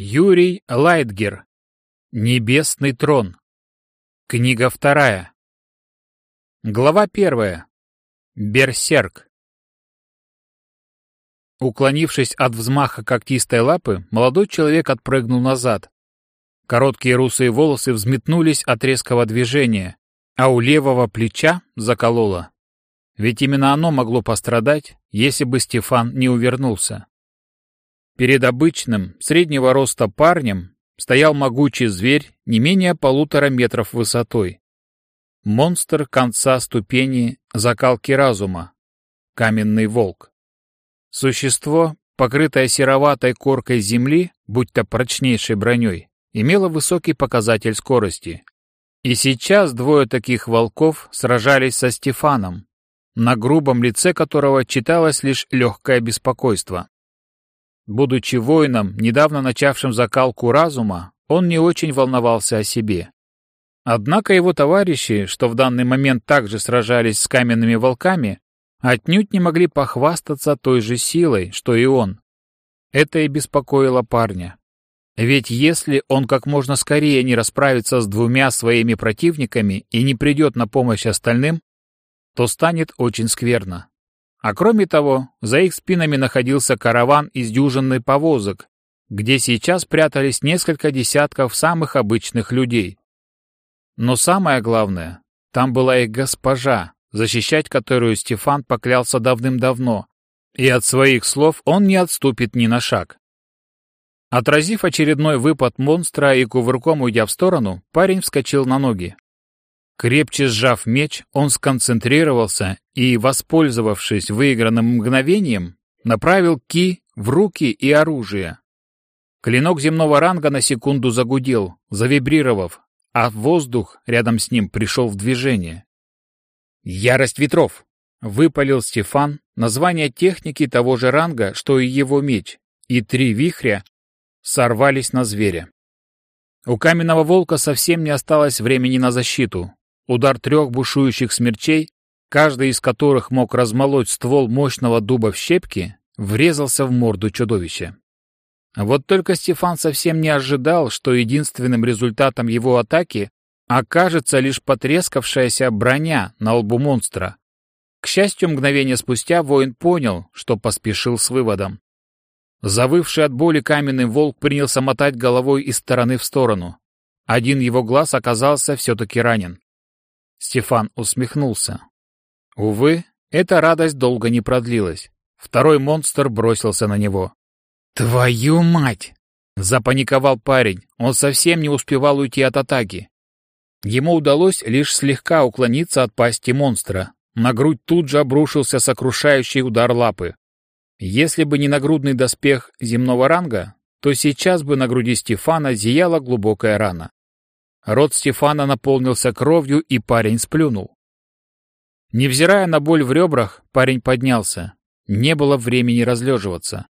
Юрий Лайтгер. Небесный трон. Книга вторая. Глава первая. Берсерк. Уклонившись от взмаха когтистой лапы, молодой человек отпрыгнул назад. Короткие русые волосы взметнулись от резкого движения, а у левого плеча закололо. Ведь именно оно могло пострадать, если бы Стефан не увернулся. Перед обычным, среднего роста парнем стоял могучий зверь не менее полутора метров высотой. Монстр конца ступени закалки разума. Каменный волк. Существо, покрытое сероватой коркой земли, будь то прочнейшей броней, имело высокий показатель скорости. И сейчас двое таких волков сражались со Стефаном, на грубом лице которого читалось лишь легкое беспокойство. Будучи воином, недавно начавшим закалку разума, он не очень волновался о себе. Однако его товарищи, что в данный момент также сражались с каменными волками, отнюдь не могли похвастаться той же силой, что и он. Это и беспокоило парня. Ведь если он как можно скорее не расправится с двумя своими противниками и не придет на помощь остальным, то станет очень скверно. А кроме того, за их спинами находился караван из дюжинной повозок, где сейчас прятались несколько десятков самых обычных людей. Но самое главное, там была их госпожа, защищать которую Стефан поклялся давным-давно, и от своих слов он не отступит ни на шаг. Отразив очередной выпад монстра и кувырком уйдя в сторону, парень вскочил на ноги. Крепче сжав меч, он сконцентрировался и, воспользовавшись выигранным мгновением, направил ки в руки и оружие. Клинок земного ранга на секунду загудел, завибрировав, а воздух рядом с ним пришел в движение. «Ярость ветров!» — выпалил Стефан, название техники того же ранга, что и его меч, и три вихря сорвались на зверя. У каменного волка совсем не осталось времени на защиту. Удар трех бушующих смерчей, каждый из которых мог размолоть ствол мощного дуба в щепки, врезался в морду чудовища. Вот только Стефан совсем не ожидал, что единственным результатом его атаки окажется лишь потрескавшаяся броня на лбу монстра. К счастью, мгновение спустя воин понял, что поспешил с выводом. Завывший от боли каменный волк принялся мотать головой из стороны в сторону. Один его глаз оказался все-таки ранен. Стефан усмехнулся. Увы, эта радость долго не продлилась. Второй монстр бросился на него. «Твою мать!» — запаниковал парень. Он совсем не успевал уйти от атаки. Ему удалось лишь слегка уклониться от пасти монстра. На грудь тут же обрушился сокрушающий удар лапы. Если бы не нагрудный доспех земного ранга, то сейчас бы на груди Стефана зияла глубокая рана. Рот Стефана наполнился кровью, и парень сплюнул. Невзирая на боль в ребрах, парень поднялся. Не было времени разлеживаться.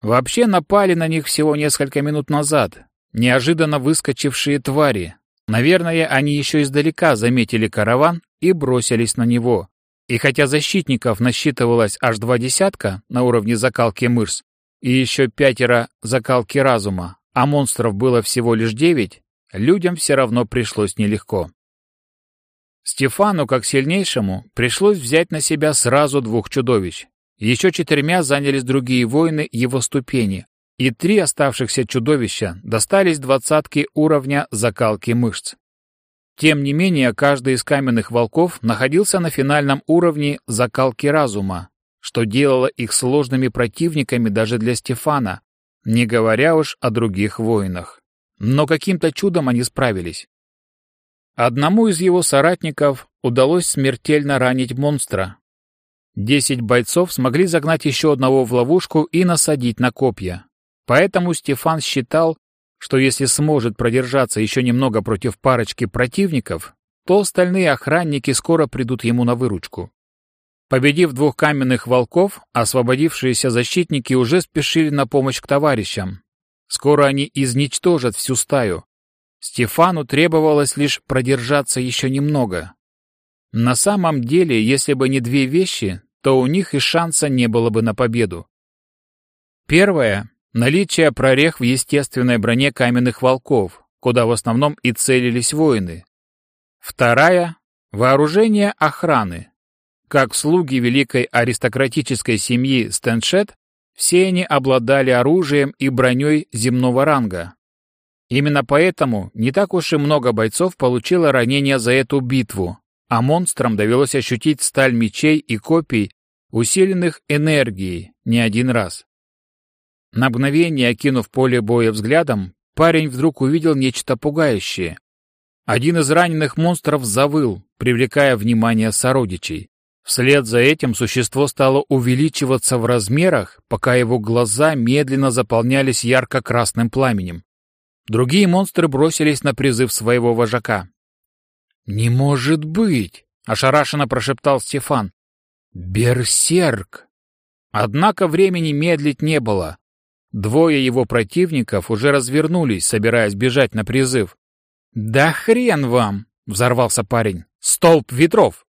Вообще напали на них всего несколько минут назад. Неожиданно выскочившие твари. Наверное, они еще издалека заметили караван и бросились на него. И хотя защитников насчитывалось аж два десятка на уровне закалки мышц и еще пятеро закалки разума, а монстров было всего лишь девять, людям все равно пришлось нелегко. Стефану, как сильнейшему, пришлось взять на себя сразу двух чудовищ. Еще четырьмя занялись другие воины его ступени, и три оставшихся чудовища достались двадцатки уровня закалки мышц. Тем не менее, каждый из каменных волков находился на финальном уровне закалки разума, что делало их сложными противниками даже для Стефана, не говоря уж о других воинах но каким-то чудом они справились. Одному из его соратников удалось смертельно ранить монстра. Десять бойцов смогли загнать еще одного в ловушку и насадить на копья. Поэтому Стефан считал, что если сможет продержаться еще немного против парочки противников, то остальные охранники скоро придут ему на выручку. Победив двух каменных волков, освободившиеся защитники уже спешили на помощь к товарищам, Скоро они изничтожат всю стаю. Стефану требовалось лишь продержаться еще немного. На самом деле, если бы не две вещи, то у них и шанса не было бы на победу. Первое — наличие прорех в естественной броне каменных волков, куда в основном и целились воины. Вторая — вооружение охраны. Как слуги великой аристократической семьи Стэншет, все они обладали оружием и броней земного ранга. Именно поэтому не так уж и много бойцов получило ранения за эту битву, а монстрам довелось ощутить сталь мечей и копий, усиленных энергией, не один раз. На мгновение, окинув поле боя взглядом, парень вдруг увидел нечто пугающее. Один из раненых монстров завыл, привлекая внимание сородичей. Вслед за этим существо стало увеличиваться в размерах, пока его глаза медленно заполнялись ярко-красным пламенем. Другие монстры бросились на призыв своего вожака. «Не может быть!» — ошарашенно прошептал Стефан. «Берсерк!» Однако времени медлить не было. Двое его противников уже развернулись, собираясь бежать на призыв. «Да хрен вам!» — взорвался парень. «Столб ветров!»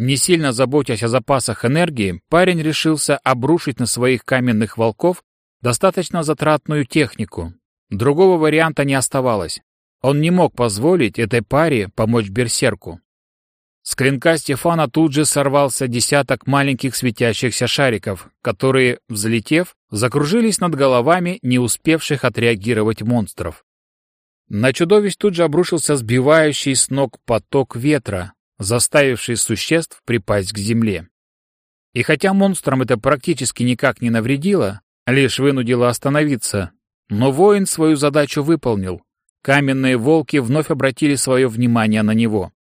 Не сильно заботясь о запасах энергии, парень решился обрушить на своих каменных волков достаточно затратную технику. Другого варианта не оставалось. Он не мог позволить этой паре помочь берсерку. С клинка Стефана тут же сорвался десяток маленьких светящихся шариков, которые, взлетев, закружились над головами не успевших отреагировать монстров. На чудовищ тут же обрушился сбивающий с ног поток ветра, заставивший существ припасть к земле. И хотя монстрам это практически никак не навредило, лишь вынудило остановиться, но воин свою задачу выполнил. Каменные волки вновь обратили свое внимание на него.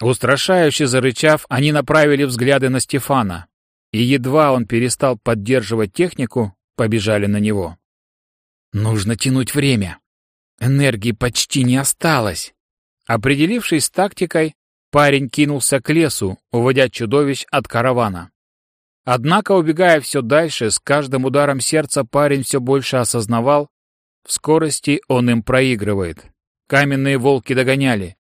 Устрашающе зарычав, они направили взгляды на Стефана, и едва он перестал поддерживать технику, побежали на него. Нужно тянуть время. Энергии почти не осталось. Определившись с тактикой, парень кинулся к лесу, уводя чудовищ от каравана. Однако, убегая все дальше, с каждым ударом сердца парень все больше осознавал, в скорости он им проигрывает. Каменные волки догоняли.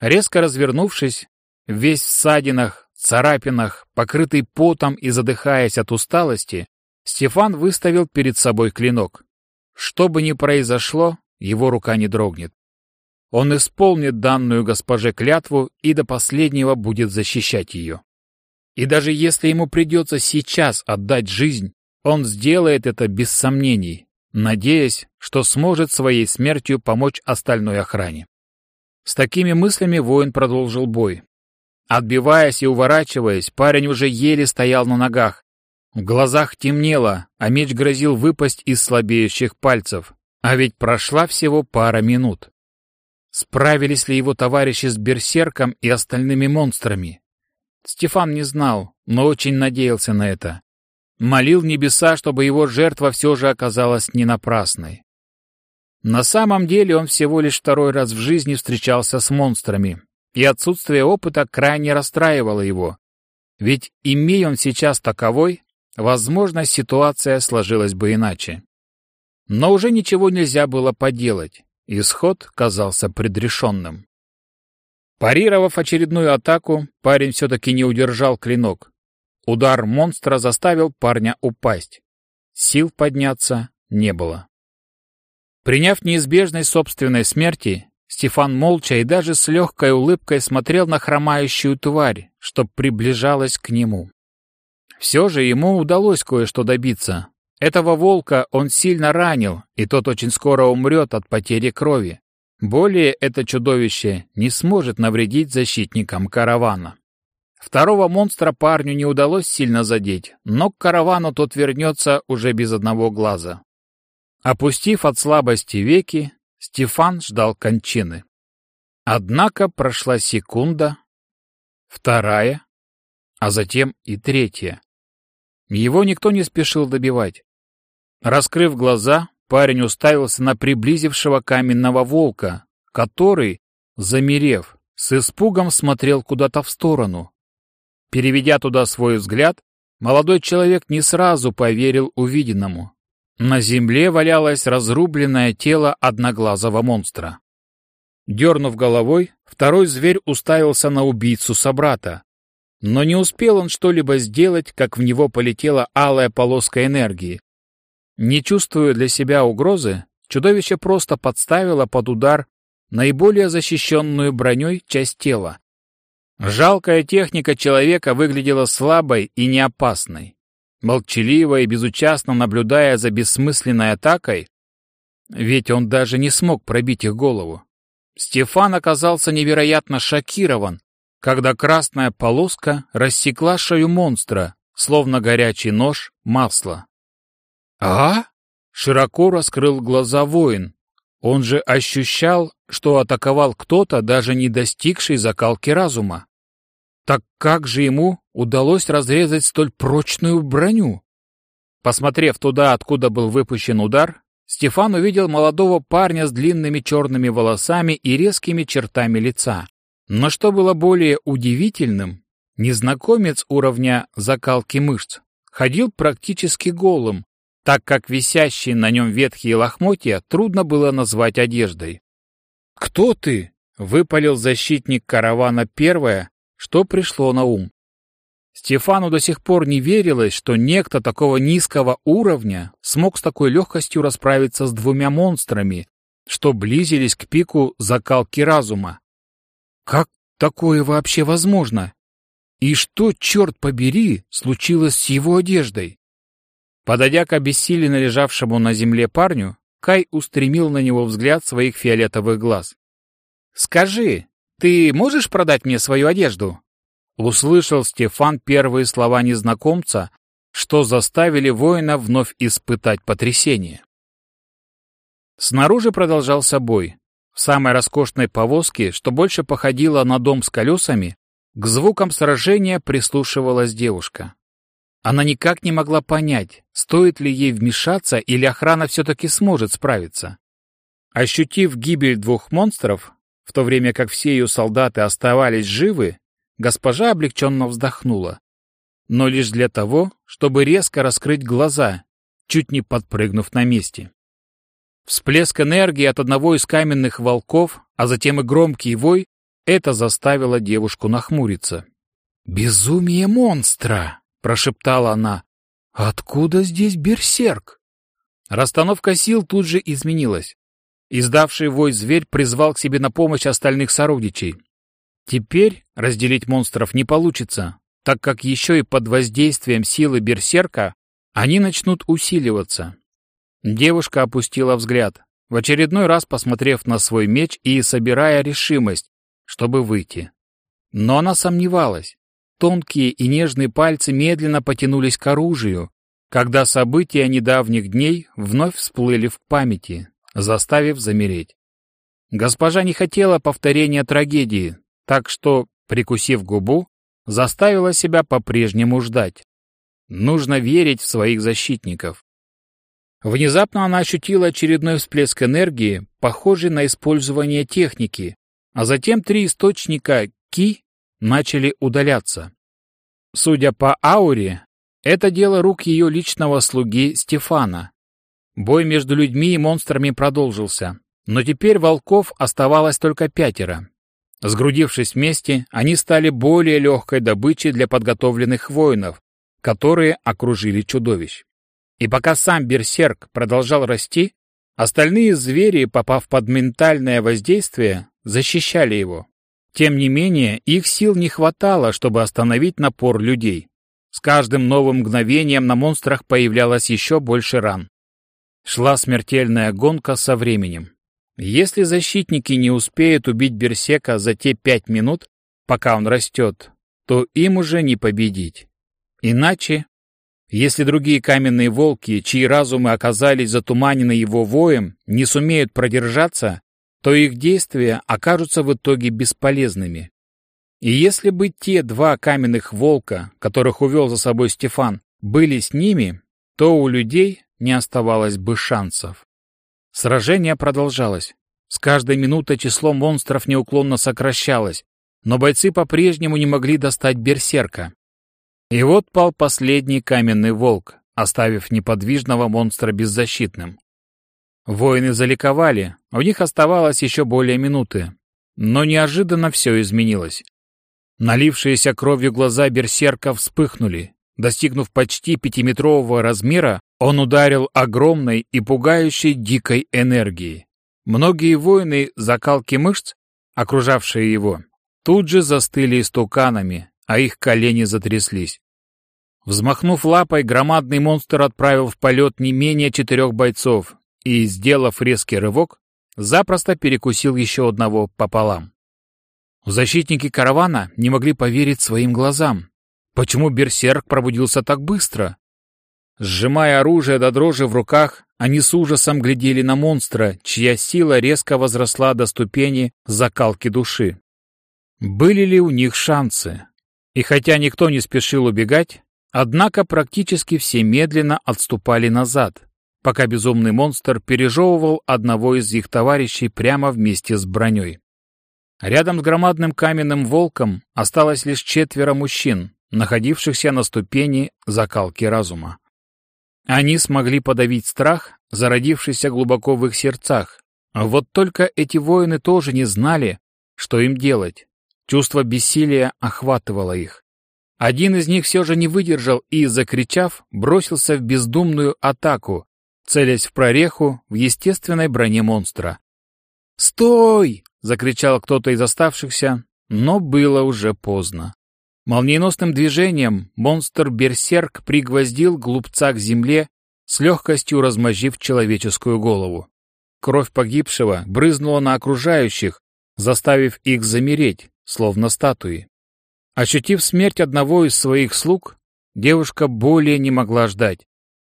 Резко развернувшись, весь в ссадинах, царапинах, покрытый потом и задыхаясь от усталости, Стефан выставил перед собой клинок. Что бы ни произошло, его рука не дрогнет. Он исполнит данную госпоже клятву и до последнего будет защищать ее. И даже если ему придется сейчас отдать жизнь, он сделает это без сомнений, надеясь, что сможет своей смертью помочь остальной охране. С такими мыслями воин продолжил бой. Отбиваясь и уворачиваясь, парень уже еле стоял на ногах. В глазах темнело, а меч грозил выпасть из слабеющих пальцев. А ведь прошла всего пара минут. Справились ли его товарищи с берсерком и остальными монстрами? Стефан не знал, но очень надеялся на это. Молил небеса, чтобы его жертва все же оказалась не напрасной. На самом деле он всего лишь второй раз в жизни встречался с монстрами, и отсутствие опыта крайне расстраивало его. Ведь, имея он сейчас таковой, возможно, ситуация сложилась бы иначе. Но уже ничего нельзя было поделать, исход казался предрешенным. Парировав очередную атаку, парень все-таки не удержал клинок. Удар монстра заставил парня упасть. Сил подняться не было. Приняв неизбежность собственной смерти, Стефан молча и даже с легкой улыбкой смотрел на хромающую тварь, что приближалась к нему. Все же ему удалось кое-что добиться. Этого волка он сильно ранил, и тот очень скоро умрет от потери крови. Более это чудовище не сможет навредить защитникам каравана. Второго монстра парню не удалось сильно задеть, но к каравану тот вернется уже без одного глаза. Опустив от слабости веки, Стефан ждал кончины. Однако прошла секунда, вторая, а затем и третья. Его никто не спешил добивать. Раскрыв глаза, парень уставился на приблизившего каменного волка, который, замерев, с испугом смотрел куда-то в сторону. Переведя туда свой взгляд, молодой человек не сразу поверил увиденному. На земле валялось разрубленное тело одноглазого монстра. Дернув головой, второй зверь уставился на убийцу собрата. Но не успел он что-либо сделать, как в него полетела алая полоска энергии. Не чувствуя для себя угрозы, чудовище просто подставило под удар наиболее защищенную броней часть тела. Жалкая техника человека выглядела слабой и неопасной. Молчаливо и безучастно наблюдая за бессмысленной атакой, ведь он даже не смог пробить их голову. Стефан оказался невероятно шокирован, когда красная полоска рассекла шею монстра, словно горячий нож масла. «А?» — широко раскрыл глаза воин. Он же ощущал, что атаковал кто-то, даже не достигший закалки разума. Так как же ему удалось разрезать столь прочную броню? Посмотрев туда, откуда был выпущен удар, Стефан увидел молодого парня с длинными черными волосами и резкими чертами лица. Но что было более удивительным, незнакомец уровня закалки мышц ходил практически голым, так как висящие на нем ветхие лохмотья трудно было назвать одеждой. «Кто ты?» — выпалил защитник каравана первое, что пришло на ум. Стефану до сих пор не верилось, что некто такого низкого уровня смог с такой легкостью расправиться с двумя монстрами, что близились к пику закалки разума. Как такое вообще возможно? И что, черт побери, случилось с его одеждой? Подойдя к обессиленно лежавшему на земле парню, Кай устремил на него взгляд своих фиолетовых глаз. «Скажи, ты можешь продать мне свою одежду?» Услышал Стефан первые слова незнакомца, что заставили воина вновь испытать потрясение. Снаружи продолжался бой. В самой роскошной повозке, что больше походило на дом с колесами, к звукам сражения прислушивалась девушка. Она никак не могла понять, стоит ли ей вмешаться или охрана все-таки сможет справиться. Ощутив гибель двух монстров, в то время как все ее солдаты оставались живы, госпожа облегченно вздохнула. Но лишь для того, чтобы резко раскрыть глаза, чуть не подпрыгнув на месте. Всплеск энергии от одного из каменных волков, а затем и громкий вой, это заставило девушку нахмуриться. «Безумие монстра!» — прошептала она. «Откуда здесь берсерк?» Расстановка сил тут же изменилась. Издавший вой зверь призвал к себе на помощь остальных сородичей. Теперь разделить монстров не получится, так как еще и под воздействием силы берсерка они начнут усиливаться. Девушка опустила взгляд, в очередной раз посмотрев на свой меч и собирая решимость, чтобы выйти. Но она сомневалась. Тонкие и нежные пальцы медленно потянулись к оружию, когда события недавних дней вновь всплыли в памяти, заставив замереть. Госпожа не хотела повторения трагедии, так что, прикусив губу, заставила себя по-прежнему ждать. Нужно верить в своих защитников. Внезапно она ощутила очередной всплеск энергии, похожий на использование техники, а затем три источника Ки начали удаляться. Судя по ауре, это дело рук ее личного слуги Стефана. Бой между людьми и монстрами продолжился, но теперь волков оставалось только пятеро. Сгрудившись вместе, они стали более легкой добычей для подготовленных воинов, которые окружили чудовищ. И пока сам берсерк продолжал расти, остальные звери, попав под ментальное воздействие, защищали его. Тем не менее, их сил не хватало, чтобы остановить напор людей. С каждым новым мгновением на монстрах появлялось еще больше ран. Шла смертельная гонка со временем. Если защитники не успеют убить Берсека за те пять минут, пока он растет, то им уже не победить. Иначе если другие каменные волки, чьи разумы оказались затуманены его воем, не сумеют продержаться, то их действия окажутся в итоге бесполезными. И если бы те два каменных волка, которых увел за собой Стефан, были с ними, то у людей не оставалось бы шансов. Сражение продолжалось. С каждой минутой число монстров неуклонно сокращалось, но бойцы по-прежнему не могли достать берсерка. И вот пал последний каменный волк, оставив неподвижного монстра беззащитным. Воины заликовали, у них оставалось еще более минуты. Но неожиданно все изменилось. Налившиеся кровью глаза берсерка вспыхнули. Достигнув почти пятиметрового размера, Он ударил огромной и пугающей дикой энергией. Многие воины закалки мышц, окружавшие его, тут же застыли истуканами, а их колени затряслись. Взмахнув лапой, громадный монстр отправил в полет не менее четырех бойцов и, сделав резкий рывок, запросто перекусил еще одного пополам. Защитники каравана не могли поверить своим глазам. Почему берсерк пробудился так быстро? Сжимая оружие до дрожи в руках, они с ужасом глядели на монстра, чья сила резко возросла до ступени закалки души. Были ли у них шансы? И хотя никто не спешил убегать, однако практически все медленно отступали назад, пока безумный монстр пережевывал одного из их товарищей прямо вместе с броней. Рядом с громадным каменным волком осталось лишь четверо мужчин, находившихся на ступени закалки разума. Они смогли подавить страх, зародившийся глубоко в их сердцах. Вот только эти воины тоже не знали, что им делать. Чувство бессилия охватывало их. Один из них все же не выдержал и, закричав, бросился в бездумную атаку, целясь в прореху в естественной броне монстра. «Стой!» — закричал кто-то из оставшихся, но было уже поздно. Молниеносным движением монстр-берсерк пригвоздил глупца к земле, с легкостью размозжив человеческую голову. Кровь погибшего брызнула на окружающих, заставив их замереть, словно статуи. Ощутив смерть одного из своих слуг, девушка более не могла ждать.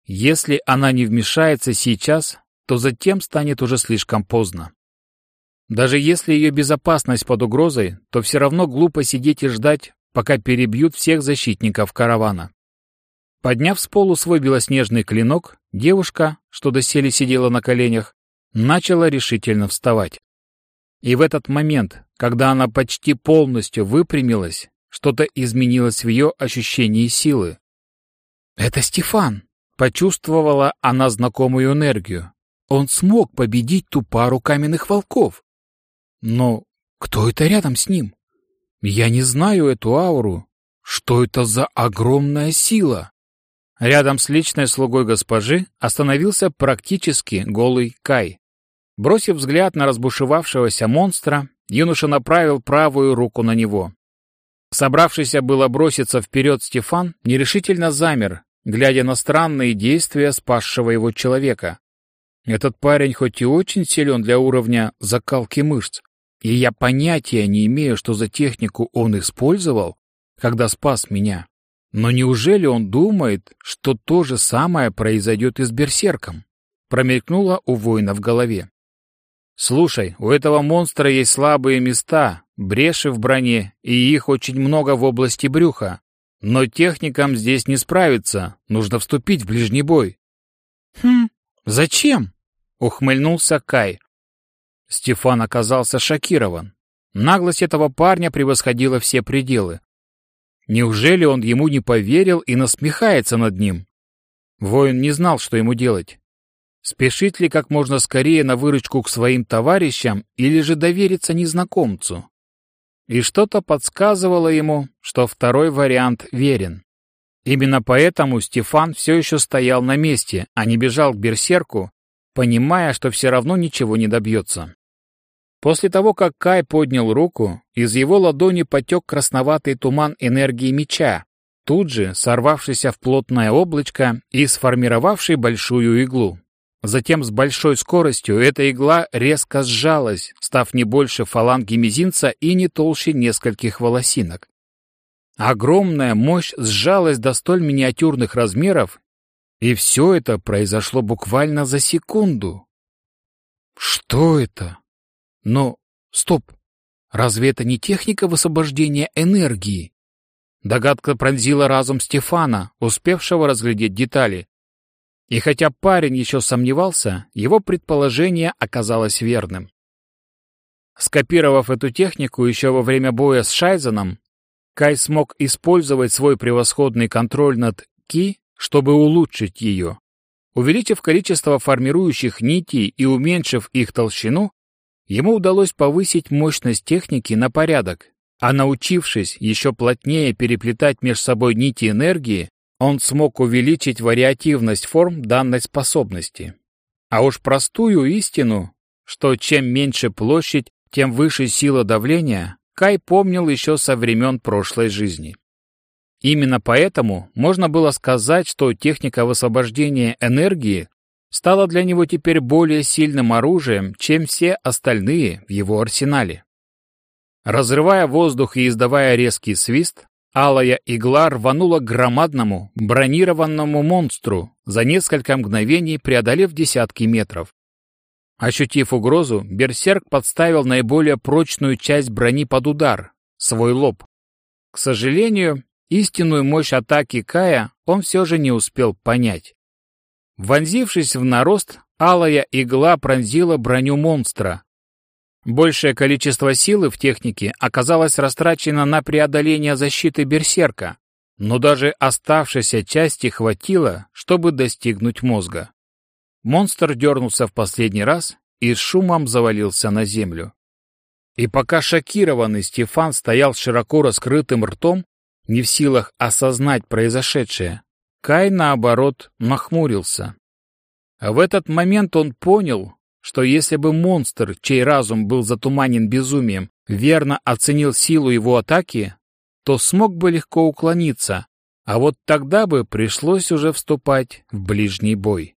Если она не вмешается сейчас, то затем станет уже слишком поздно. Даже если ее безопасность под угрозой, то все равно глупо сидеть и ждать, пока перебьют всех защитников каравана. Подняв с полу свой белоснежный клинок, девушка, что доселе сидела на коленях, начала решительно вставать. И в этот момент, когда она почти полностью выпрямилась, что-то изменилось в ее ощущении силы. «Это Стефан!» — почувствовала она знакомую энергию. Он смог победить ту пару каменных волков. Но кто это рядом с ним? Я не знаю эту ауру. Что это за огромная сила? Рядом с личной слугой госпожи остановился практически голый Кай. Бросив взгляд на разбушевавшегося монстра, юноша направил правую руку на него. Собравшийся было броситься вперед Стефан нерешительно замер, глядя на странные действия спасшего его человека. Этот парень хоть и очень силен для уровня закалки мышц, и я понятия не имею, что за технику он использовал, когда спас меня. Но неужели он думает, что то же самое произойдет и с берсерком? Промелькнуло у воина в голове. Слушай, у этого монстра есть слабые места, бреши в броне, и их очень много в области брюха. Но техникам здесь не справиться, нужно вступить в ближний бой. Хм, зачем? Ухмыльнулся Кай, Стефан оказался шокирован. Наглость этого парня превосходила все пределы. Неужели он ему не поверил и насмехается над ним? Воин не знал, что ему делать. Спешить ли как можно скорее на выручку к своим товарищам или же довериться незнакомцу? И что-то подсказывало ему, что второй вариант верен. Именно поэтому Стефан все еще стоял на месте, а не бежал к берсерку, понимая, что все равно ничего не добьется. После того, как Кай поднял руку, из его ладони потек красноватый туман энергии меча, тут же сорвавшийся в плотное облачко и сформировавший большую иглу. Затем с большой скоростью эта игла резко сжалась, став не больше фаланги мизинца и не толще нескольких волосинок. Огромная мощь сжалась до столь миниатюрных размеров и все это произошло буквально за секунду. Что это? Но, стоп, разве это не техника высвобождения энергии? Догадка пронзила разум Стефана, успевшего разглядеть детали. И хотя парень еще сомневался, его предположение оказалось верным. Скопировав эту технику еще во время боя с Шайзеном, Кай смог использовать свой превосходный контроль над Ки чтобы улучшить ее. Увеличив количество формирующих нитей и уменьшив их толщину, ему удалось повысить мощность техники на порядок, а научившись еще плотнее переплетать между собой нити энергии, он смог увеличить вариативность форм данной способности. А уж простую истину, что чем меньше площадь, тем выше сила давления, Кай помнил еще со времен прошлой жизни. Именно поэтому можно было сказать, что техника высвобождения энергии стала для него теперь более сильным оружием, чем все остальные в его арсенале. Разрывая воздух и издавая резкий свист, алая игла рванула к громадному, бронированному монстру, за несколько мгновений преодолев десятки метров. Ощутив угрозу, берсерк подставил наиболее прочную часть брони под удар — свой лоб. К сожалению, истинную мощь атаки Кая он все же не успел понять. Вонзившись в нарост, алая игла пронзила броню монстра. Большее количество силы в технике оказалось растрачено на преодоление защиты берсерка, но даже оставшейся части хватило, чтобы достигнуть мозга. Монстр дернулся в последний раз и с шумом завалился на землю. И пока шокированный Стефан стоял широко раскрытым ртом, не в силах осознать произошедшее, Кай, наоборот, нахмурился. В этот момент он понял, что если бы монстр, чей разум был затуманен безумием, верно оценил силу его атаки, то смог бы легко уклониться, а вот тогда бы пришлось уже вступать в ближний бой.